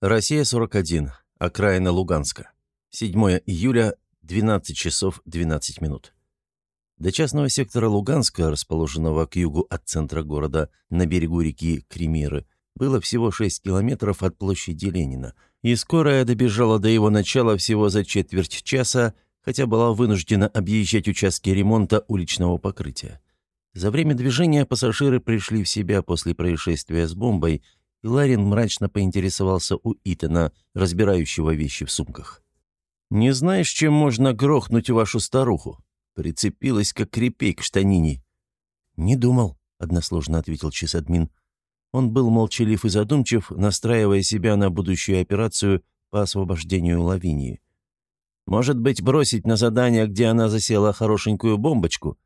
Россия-41. Окраина Луганска. 7 июля, 12 часов 12 минут. До частного сектора Луганска, расположенного к югу от центра города, на берегу реки Кремиры, было всего 6 километров от площади Ленина, и скорая добежала до его начала всего за четверть часа, хотя была вынуждена объезжать участки ремонта уличного покрытия. За время движения пассажиры пришли в себя после происшествия с бомбой, Ларин мрачно поинтересовался у Итана, разбирающего вещи в сумках. «Не знаешь, чем можно грохнуть вашу старуху?» Прицепилась, как крепей к штанине. «Не думал», — односложно ответил чисадмин. Он был молчалив и задумчив, настраивая себя на будущую операцию по освобождению Лавинии. «Может быть, бросить на задание, где она засела хорошенькую бомбочку?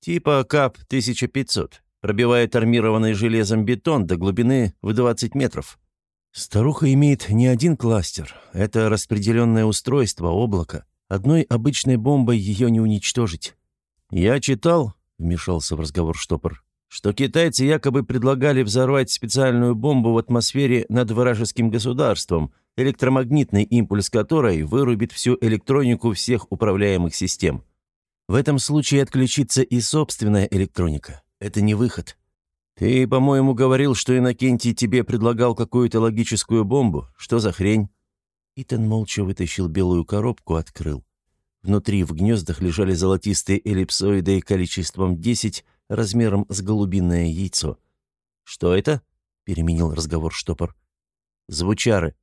Типа КАП-1500. Пробивает армированный железом бетон до глубины в 20 метров. Старуха имеет не один кластер. Это распределенное устройство, облако. Одной обычной бомбой ее не уничтожить. «Я читал», — вмешался в разговор штопор, что китайцы якобы предлагали взорвать специальную бомбу в атмосфере над вражеским государством, электромагнитный импульс которой вырубит всю электронику всех управляемых систем. В этом случае отключится и собственная электроника. Это не выход. Ты, по-моему, говорил, что Иннокентий тебе предлагал какую-то логическую бомбу. Что за хрень?» Итан молча вытащил белую коробку, открыл. Внутри в гнездах лежали золотистые эллипсоиды количеством 10, размером с голубиное яйцо. «Что это?» — переменил разговор штопор. «Звучары.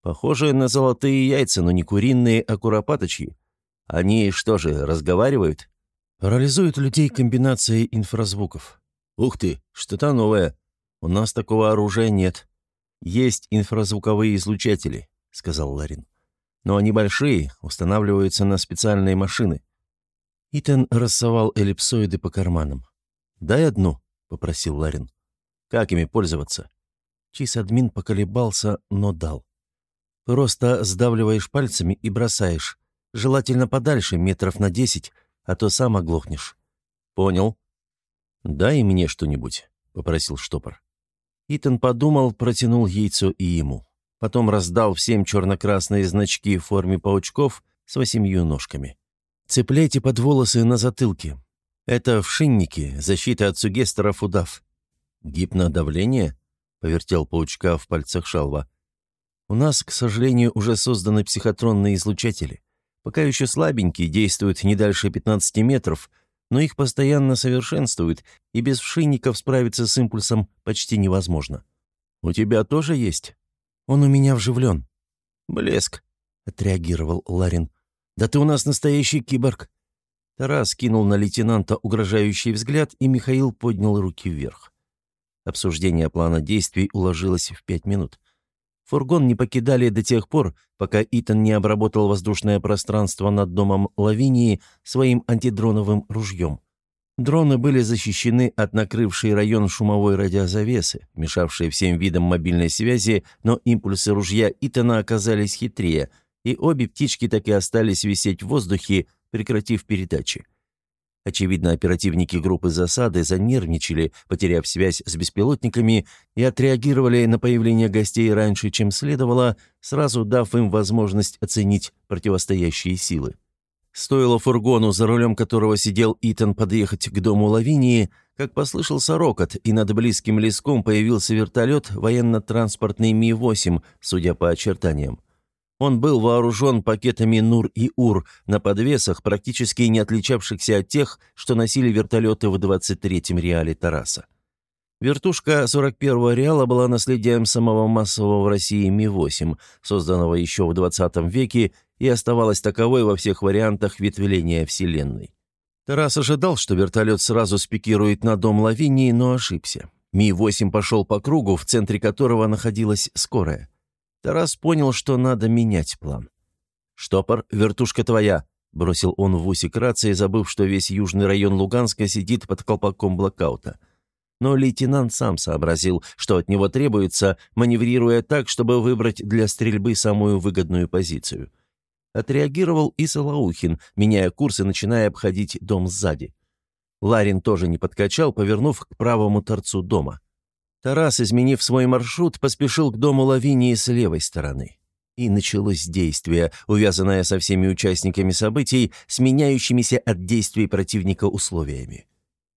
Похожие на золотые яйца, но не куриные, а куропаточьи. Они что же, разговаривают?» Парализуют людей комбинацией инфразвуков. Ух ты, что-то новое. У нас такого оружия нет. Есть инфразвуковые излучатели, сказал Ларин. Но они большие, устанавливаются на специальные машины. Итан рассовал эллипсоиды по карманам. «Дай одну», — попросил Ларин. «Как ими пользоваться?» Чис-админ поколебался, но дал. «Просто сдавливаешь пальцами и бросаешь. Желательно подальше, метров на десять, а то сам оглохнешь». «Понял». «Дай мне что-нибудь», — попросил штопор. Итан подумал, протянул яйцо и ему. Потом раздал всем черно-красные значки в форме паучков с восемью ножками. «Цепляйте под волосы на затылке. Это вшинники, защита от сугестеров удав». «Гипнодавление?» — повертел паучка в пальцах шалва. «У нас, к сожалению, уже созданы психотронные излучатели. Пока еще слабенькие, действуют не дальше 15 метров, но их постоянно совершенствуют, и без вшинников справиться с импульсом почти невозможно. У тебя тоже есть? Он у меня вживлен. Блеск, отреагировал Ларин. Да ты у нас настоящий киборг. Тарас кинул на лейтенанта угрожающий взгляд, и Михаил поднял руки вверх. Обсуждение плана действий уложилось в пять минут. Фургон не покидали до тех пор, пока Итан не обработал воздушное пространство над домом Лавинии своим антидроновым ружьем. Дроны были защищены от накрывшей район шумовой радиозавесы, мешавшей всем видам мобильной связи, но импульсы ружья Итана оказались хитрее, и обе птички так и остались висеть в воздухе, прекратив передачи. Очевидно, оперативники группы засады занервничали, потеряв связь с беспилотниками, и отреагировали на появление гостей раньше, чем следовало, сразу дав им возможность оценить противостоящие силы. Стоило фургону, за рулем которого сидел Итан, подъехать к дому Лавинии, как послышался рокот, и над близким леском появился вертолет военно-транспортный Ми-8, судя по очертаниям. Он был вооружен пакетами НУР и УР на подвесах, практически не отличавшихся от тех, что носили вертолеты в 23-м реале Тараса. Вертушка 41-го реала была наследием самого массового в России Ми-8, созданного еще в 20 веке и оставалась таковой во всех вариантах ветвления Вселенной. Тарас ожидал, что вертолет сразу спикирует на дом Лавинии, но ошибся. Ми-8 пошел по кругу, в центре которого находилась скорая. Тарас понял, что надо менять план. «Штопор, вертушка твоя», — бросил он в усик рации, забыв, что весь южный район Луганска сидит под колпаком блокаута. Но лейтенант сам сообразил, что от него требуется, маневрируя так, чтобы выбрать для стрельбы самую выгодную позицию. Отреагировал и Салаухин, меняя курс и начиная обходить дом сзади. Ларин тоже не подкачал, повернув к правому торцу дома. Тарас, изменив свой маршрут, поспешил к дому Лавинии с левой стороны. И началось действие, увязанное со всеми участниками событий, сменяющимися от действий противника условиями.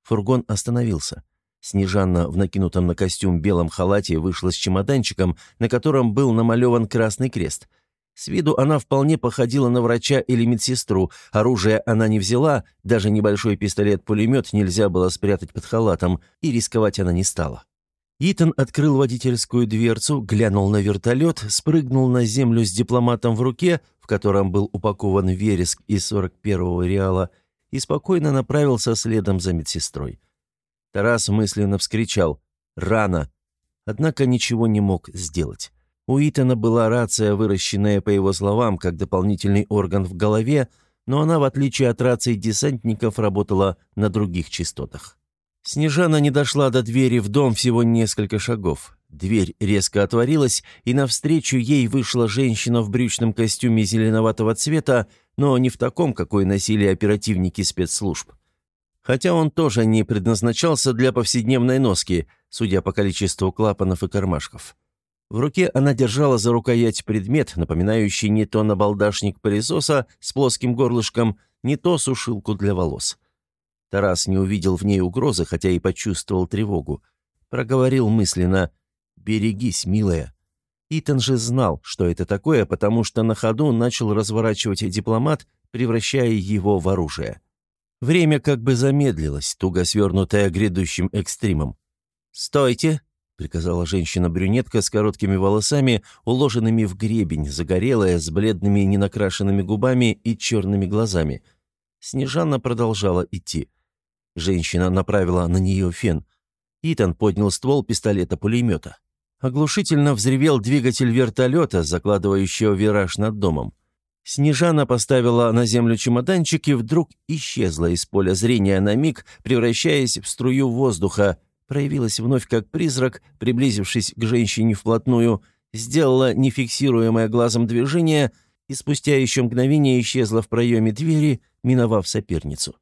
Фургон остановился. Снежанна в накинутом на костюм белом халате вышла с чемоданчиком, на котором был намалеван красный крест. С виду она вполне походила на врача или медсестру, оружие она не взяла, даже небольшой пистолет-пулемет нельзя было спрятать под халатом, и рисковать она не стала. Итан открыл водительскую дверцу, глянул на вертолет, спрыгнул на землю с дипломатом в руке, в котором был упакован вереск из 41-го реала, и спокойно направился следом за медсестрой. Тарас мысленно вскричал «Рано!», однако ничего не мог сделать. У Итана была рация, выращенная, по его словам, как дополнительный орган в голове, но она, в отличие от рации десантников, работала на других частотах. Снежана не дошла до двери в дом всего несколько шагов. Дверь резко отворилась, и навстречу ей вышла женщина в брючном костюме зеленоватого цвета, но не в таком, какой носили оперативники спецслужб. Хотя он тоже не предназначался для повседневной носки, судя по количеству клапанов и кармашков. В руке она держала за рукоять предмет, напоминающий не то набалдашник пылесоса с плоским горлышком, не то сушилку для волос. Тарас не увидел в ней угрозы, хотя и почувствовал тревогу. Проговорил мысленно «Берегись, милая». Итан же знал, что это такое, потому что на ходу начал разворачивать дипломат, превращая его в оружие. Время как бы замедлилось, туго свернутое грядущим экстримом. «Стойте!» — приказала женщина-брюнетка с короткими волосами, уложенными в гребень, загорелая, с бледными ненакрашенными губами и черными глазами. Снежана продолжала идти. Женщина направила на нее фен. Итан поднял ствол пистолета-пулемета. Оглушительно взревел двигатель вертолета, закладывающего вираж над домом. Снежана поставила на землю чемоданчик и вдруг исчезла из поля зрения на миг, превращаясь в струю воздуха, проявилась вновь как призрак, приблизившись к женщине вплотную, сделала нефиксируемое глазом движение и спустя еще мгновение исчезла в проеме двери, миновав соперницу.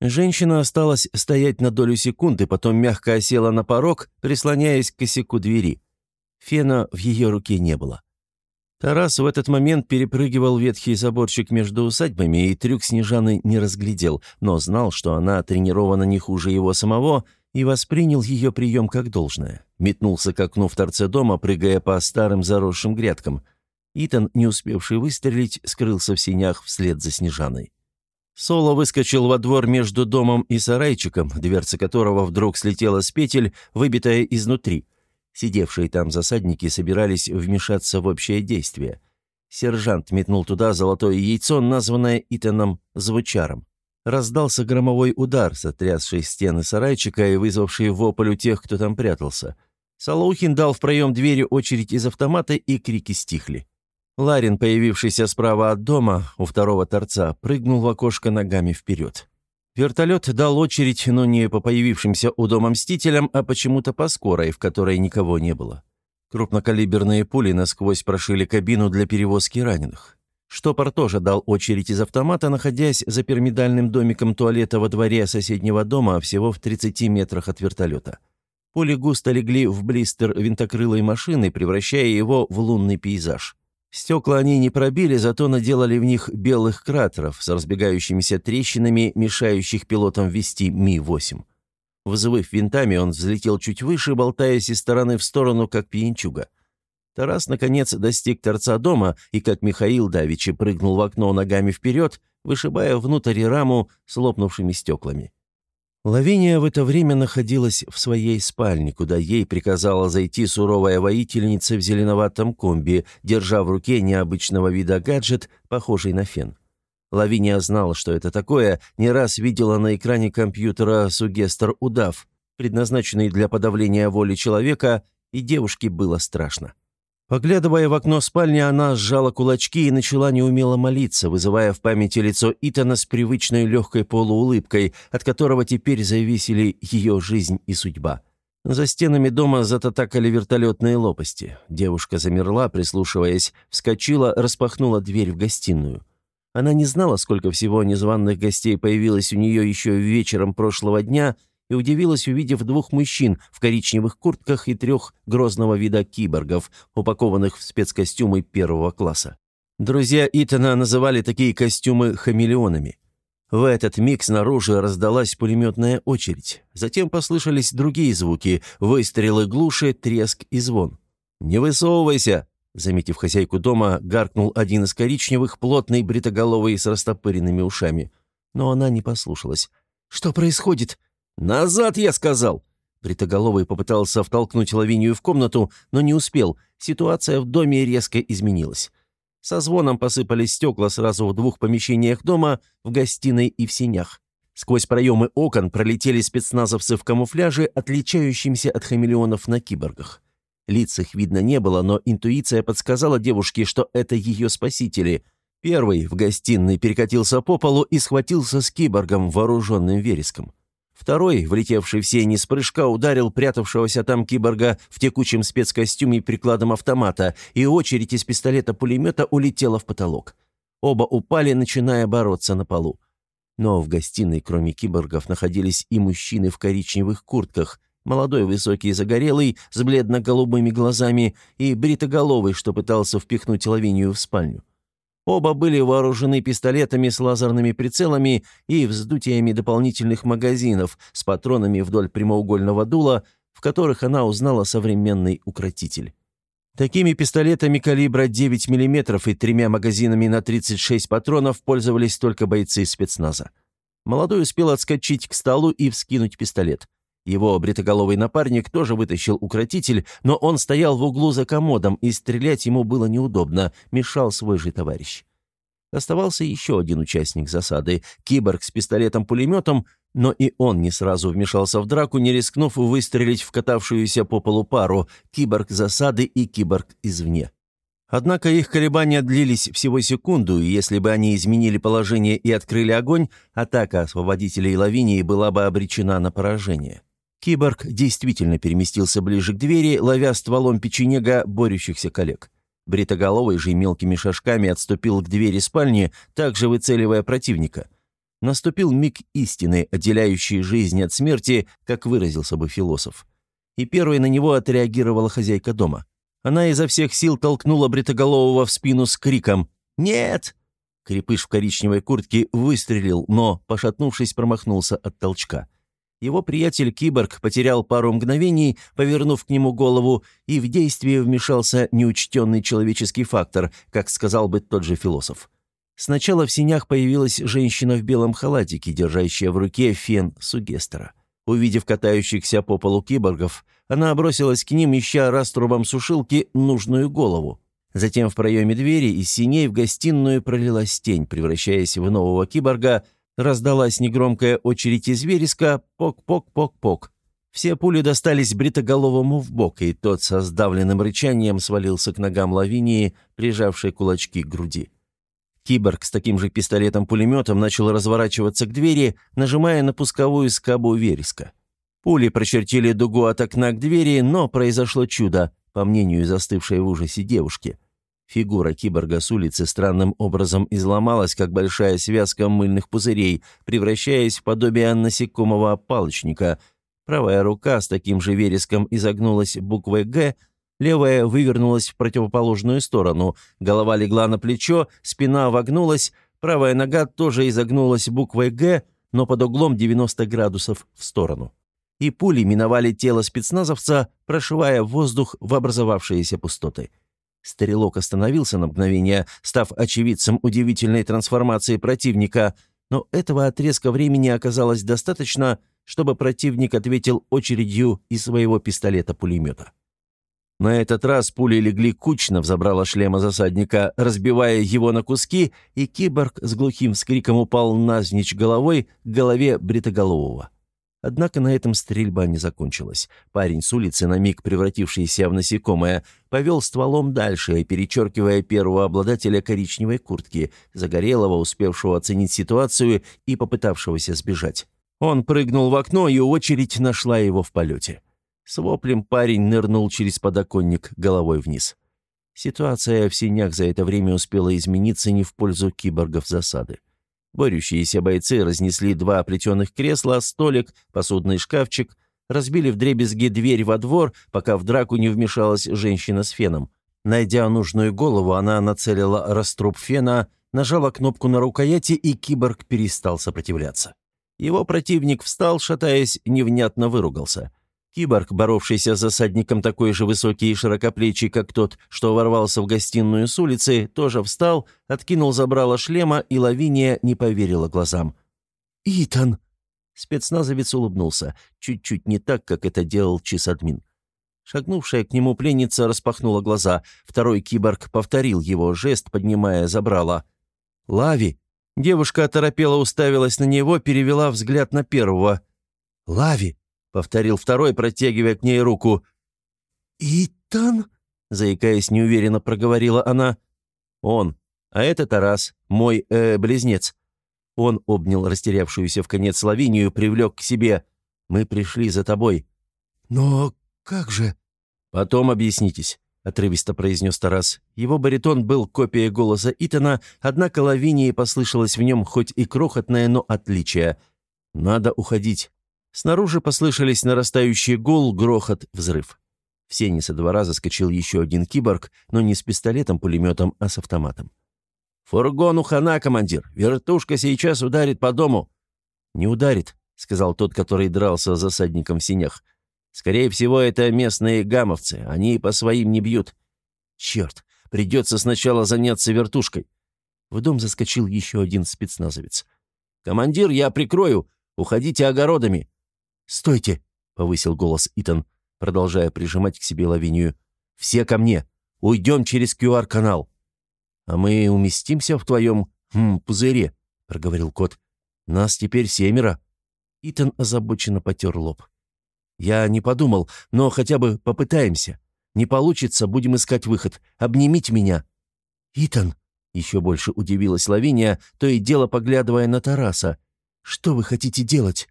Женщина осталась стоять на долю секунды, потом мягко осела на порог, прислоняясь к косяку двери. Фена в ее руке не было. Тарас в этот момент перепрыгивал ветхий заборчик между усадьбами, и трюк Снежаны не разглядел, но знал, что она тренирована не хуже его самого, и воспринял ее прием как должное. Метнулся к окну в торце дома, прыгая по старым заросшим грядкам. Итан, не успевший выстрелить, скрылся в синях вслед за Снежаной. Соло выскочил во двор между домом и сарайчиком, дверца которого вдруг слетела с петель, выбитая изнутри. Сидевшие там засадники собирались вмешаться в общее действие. Сержант метнул туда золотое яйцо, названное Итаном «звучаром». Раздался громовой удар, сотрясший стены сарайчика и вызвавший вопль у тех, кто там прятался. Салухин дал в проем двери очередь из автомата, и крики стихли. Ларин, появившийся справа от дома, у второго торца, прыгнул в окошко ногами вперед. Вертолет дал очередь, но не по появившимся у дома мстителям, а почему-то по скорой, в которой никого не было. Крупнокалиберные пули насквозь прошили кабину для перевозки раненых. Штопор тоже дал очередь из автомата, находясь за пирамидальным домиком туалета во дворе соседнего дома всего в 30 метрах от вертолета. Пули густо легли в блистер винтокрылой машины, превращая его в лунный пейзаж. Стекла они не пробили, зато наделали в них белых кратеров с разбегающимися трещинами, мешающих пилотам вести Ми-8. Взвыв винтами, он взлетел чуть выше, болтаясь из стороны в сторону, как пьянчуга. Тарас, наконец, достиг торца дома и, как Михаил Давичи, прыгнул в окно ногами вперед, вышибая внутрь раму с лопнувшими стеклами. Лавиния в это время находилась в своей спальне, куда ей приказала зайти суровая воительница в зеленоватом комби, держа в руке необычного вида гаджет, похожий на фен. Лавиния знала, что это такое, не раз видела на экране компьютера сугестр «Удав», предназначенный для подавления воли человека, и девушке было страшно. Поглядывая в окно спальни, она сжала кулачки и начала неумело молиться, вызывая в памяти лицо Итана с привычной легкой полуулыбкой, от которого теперь зависели ее жизнь и судьба. За стенами дома зататакали вертолетные лопасти. Девушка замерла, прислушиваясь, вскочила, распахнула дверь в гостиную. Она не знала, сколько всего незваных гостей появилось у нее еще вечером прошлого дня, и удивилась, увидев двух мужчин в коричневых куртках и трех грозного вида киборгов, упакованных в спецкостюмы первого класса. Друзья Итана называли такие костюмы хамелеонами. В этот миг снаружи раздалась пулеметная очередь. Затем послышались другие звуки – выстрелы глуши, треск и звон. «Не высовывайся!» Заметив хозяйку дома, гаркнул один из коричневых, плотный, бритоголовый, с растопыренными ушами. Но она не послушалась. «Что происходит?» «Назад, я сказал!» Бритоголовый попытался втолкнуть Лавинию в комнату, но не успел. Ситуация в доме резко изменилась. Со звоном посыпались стекла сразу в двух помещениях дома, в гостиной и в синях. Сквозь проемы окон пролетели спецназовцы в камуфляже, отличающимся от хамелеонов на киборгах. Лиц их видно не было, но интуиция подсказала девушке, что это ее спасители. Первый в гостиной перекатился по полу и схватился с киборгом, вооруженным вереском. Второй, влетевший в сени с прыжка, ударил прятавшегося там киборга в текучем спецкостюме прикладом автомата, и очередь из пистолета-пулемета улетела в потолок. Оба упали, начиная бороться на полу. Но в гостиной, кроме киборгов, находились и мужчины в коричневых куртках, молодой, высокий загорелый, с бледно-голубыми глазами, и бритоголовый, что пытался впихнуть Лавинию в спальню. Оба были вооружены пистолетами с лазерными прицелами и вздутиями дополнительных магазинов с патронами вдоль прямоугольного дула, в которых она узнала современный укротитель. Такими пистолетами калибра 9 мм и тремя магазинами на 36 патронов пользовались только бойцы спецназа. Молодой успел отскочить к столу и вскинуть пистолет. Его бритоголовый напарник тоже вытащил укротитель, но он стоял в углу за комодом, и стрелять ему было неудобно, мешал свой же товарищ. Оставался еще один участник засады, киборг с пистолетом-пулеметом, но и он не сразу вмешался в драку, не рискнув выстрелить в катавшуюся по полу пару, киборг засады и киборг извне. Однако их колебания длились всего секунду, и если бы они изменили положение и открыли огонь, атака освободителей Лавинии была бы обречена на поражение. Киборг действительно переместился ближе к двери, ловя стволом печенега борющихся коллег. Бритоголовый же мелкими шажками отступил к двери спальни, также выцеливая противника. Наступил миг истины, отделяющий жизнь от смерти, как выразился бы философ. И первой на него отреагировала хозяйка дома. Она изо всех сил толкнула Бритоголового в спину с криком «Нет!». Крепыш в коричневой куртке выстрелил, но, пошатнувшись, промахнулся от толчка. Его приятель-киборг потерял пару мгновений, повернув к нему голову, и в действие вмешался неучтенный человеческий фактор, как сказал бы тот же философ. Сначала в синях появилась женщина в белом халатике, держащая в руке фен сугестера. Увидев катающихся по полу киборгов, она бросилась к ним, ища раструбом сушилки нужную голову. Затем в проеме двери из синей в гостиную пролилась тень, превращаясь в нового киборга, Раздалась негромкая очередь из вереска «пок-пок-пок-пок». Все пули достались бритоголовому в бок, и тот со сдавленным рычанием свалился к ногам Лавинии, прижавшей кулачки к груди. Киборг с таким же пистолетом-пулеметом начал разворачиваться к двери, нажимая на пусковую скобу вереска. Пули прочертили дугу от окна к двери, но произошло чудо, по мнению застывшей в ужасе девушки. Фигура киборга с улицы странным образом изломалась, как большая связка мыльных пузырей, превращаясь в подобие насекомого палочника. Правая рука с таким же вереском изогнулась буквой «Г», левая вывернулась в противоположную сторону, голова легла на плечо, спина вогнулась, правая нога тоже изогнулась буквой «Г», но под углом 90 градусов в сторону. И пули миновали тело спецназовца, прошивая воздух в образовавшиеся пустоты. Стрелок остановился на мгновение, став очевидцем удивительной трансформации противника, но этого отрезка времени оказалось достаточно, чтобы противник ответил очередью из своего пистолета-пулемета. На этот раз пули легли кучно в забрало шлема засадника, разбивая его на куски, и киборг с глухим скриком упал навзничь головой к голове бритоголового. Однако на этом стрельба не закончилась. Парень с улицы, на миг превратившийся в насекомое, повел стволом дальше, перечеркивая первого обладателя коричневой куртки, загорелого, успевшего оценить ситуацию и попытавшегося сбежать. Он прыгнул в окно, и очередь нашла его в полете. С воплем парень нырнул через подоконник головой вниз. Ситуация в синях за это время успела измениться не в пользу киборгов засады. Борющиеся бойцы разнесли два плетеных кресла, столик, посудный шкафчик, разбили вдребезги дверь во двор, пока в драку не вмешалась женщина с феном. Найдя нужную голову, она нацелила раструб фена, нажала кнопку на рукояти, и киборг перестал сопротивляться. Его противник встал, шатаясь, невнятно выругался. Киборг, боровшийся с засадником такой же высокий и широкоплечий, как тот, что ворвался в гостиную с улицы, тоже встал, откинул забрало шлема, и Лавиния не поверила глазам. «Итан!» Спецназовец улыбнулся, чуть-чуть не так, как это делал чисадмин. Шагнувшая к нему пленница распахнула глаза. Второй киборг повторил его жест, поднимая забрало. «Лави!» Девушка оторопела уставилась на него, перевела взгляд на первого. «Лави!» Повторил второй, протягивая к ней руку. «Итан?» — заикаясь неуверенно, проговорила она. «Он. А это Тарас, мой, э, близнец». Он обнял растерявшуюся в конец Славинию, привлек к себе. «Мы пришли за тобой». «Но как же?» «Потом объяснитесь», — отрывисто произнес Тарас. Его баритон был копией голоса Итана, однако Лавинии послышалось в нем хоть и крохотное, но отличие. «Надо уходить. Снаружи послышались нарастающий гул, грохот, взрыв. В сене со двора заскочил еще один киборг, но не с пистолетом-пулеметом, а с автоматом. «Фургону хана, командир! Вертушка сейчас ударит по дому!» «Не ударит», — сказал тот, который дрался с засадником в синях. «Скорее всего, это местные гамовцы. Они по своим не бьют». «Черт! Придется сначала заняться вертушкой». В дом заскочил еще один спецназовец. «Командир, я прикрою! Уходите огородами!» «Стойте!» — повысил голос Итан, продолжая прижимать к себе Лавинию. «Все ко мне! Уйдем через QR-канал!» «А мы уместимся в твоем хм, пузыре», — проговорил кот. «Нас теперь семеро». Итан озабоченно потер лоб. «Я не подумал, но хотя бы попытаемся. Не получится, будем искать выход. Обнимите меня». «Итан», — еще больше удивилась Лавиния, то и дело поглядывая на Тараса. «Что вы хотите делать?»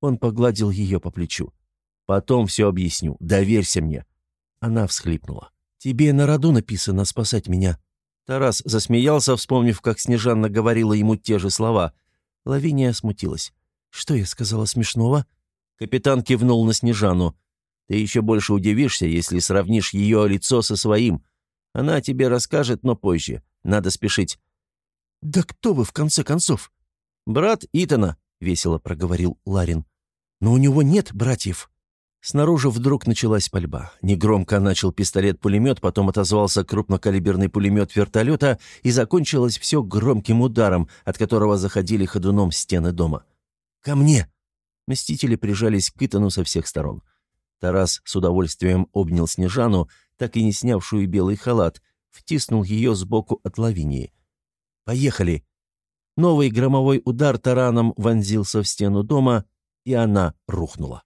Он погладил ее по плечу. «Потом все объясню. Доверься мне». Она всхлипнула. «Тебе на роду написано спасать меня». Тарас засмеялся, вспомнив, как Снежанна говорила ему те же слова. Лавиния смутилась. «Что я сказала смешного?» Капитан кивнул на Снежану. «Ты еще больше удивишься, если сравнишь ее лицо со своим. Она тебе расскажет, но позже. Надо спешить». «Да кто вы, в конце концов?» «Брат Итана», — весело проговорил Ларин. «Но у него нет братьев». Снаружи вдруг началась пальба. Негромко начал пистолет-пулемет, потом отозвался крупнокалиберный пулемет вертолета, и закончилось все громким ударом, от которого заходили ходуном стены дома. «Ко мне!» Мстители прижались к Итану со всех сторон. Тарас с удовольствием обнял Снежану, так и не снявшую белый халат, втиснул ее сбоку от лавинии. «Поехали!» Новый громовой удар тараном вонзился в стену дома, и она рухнула.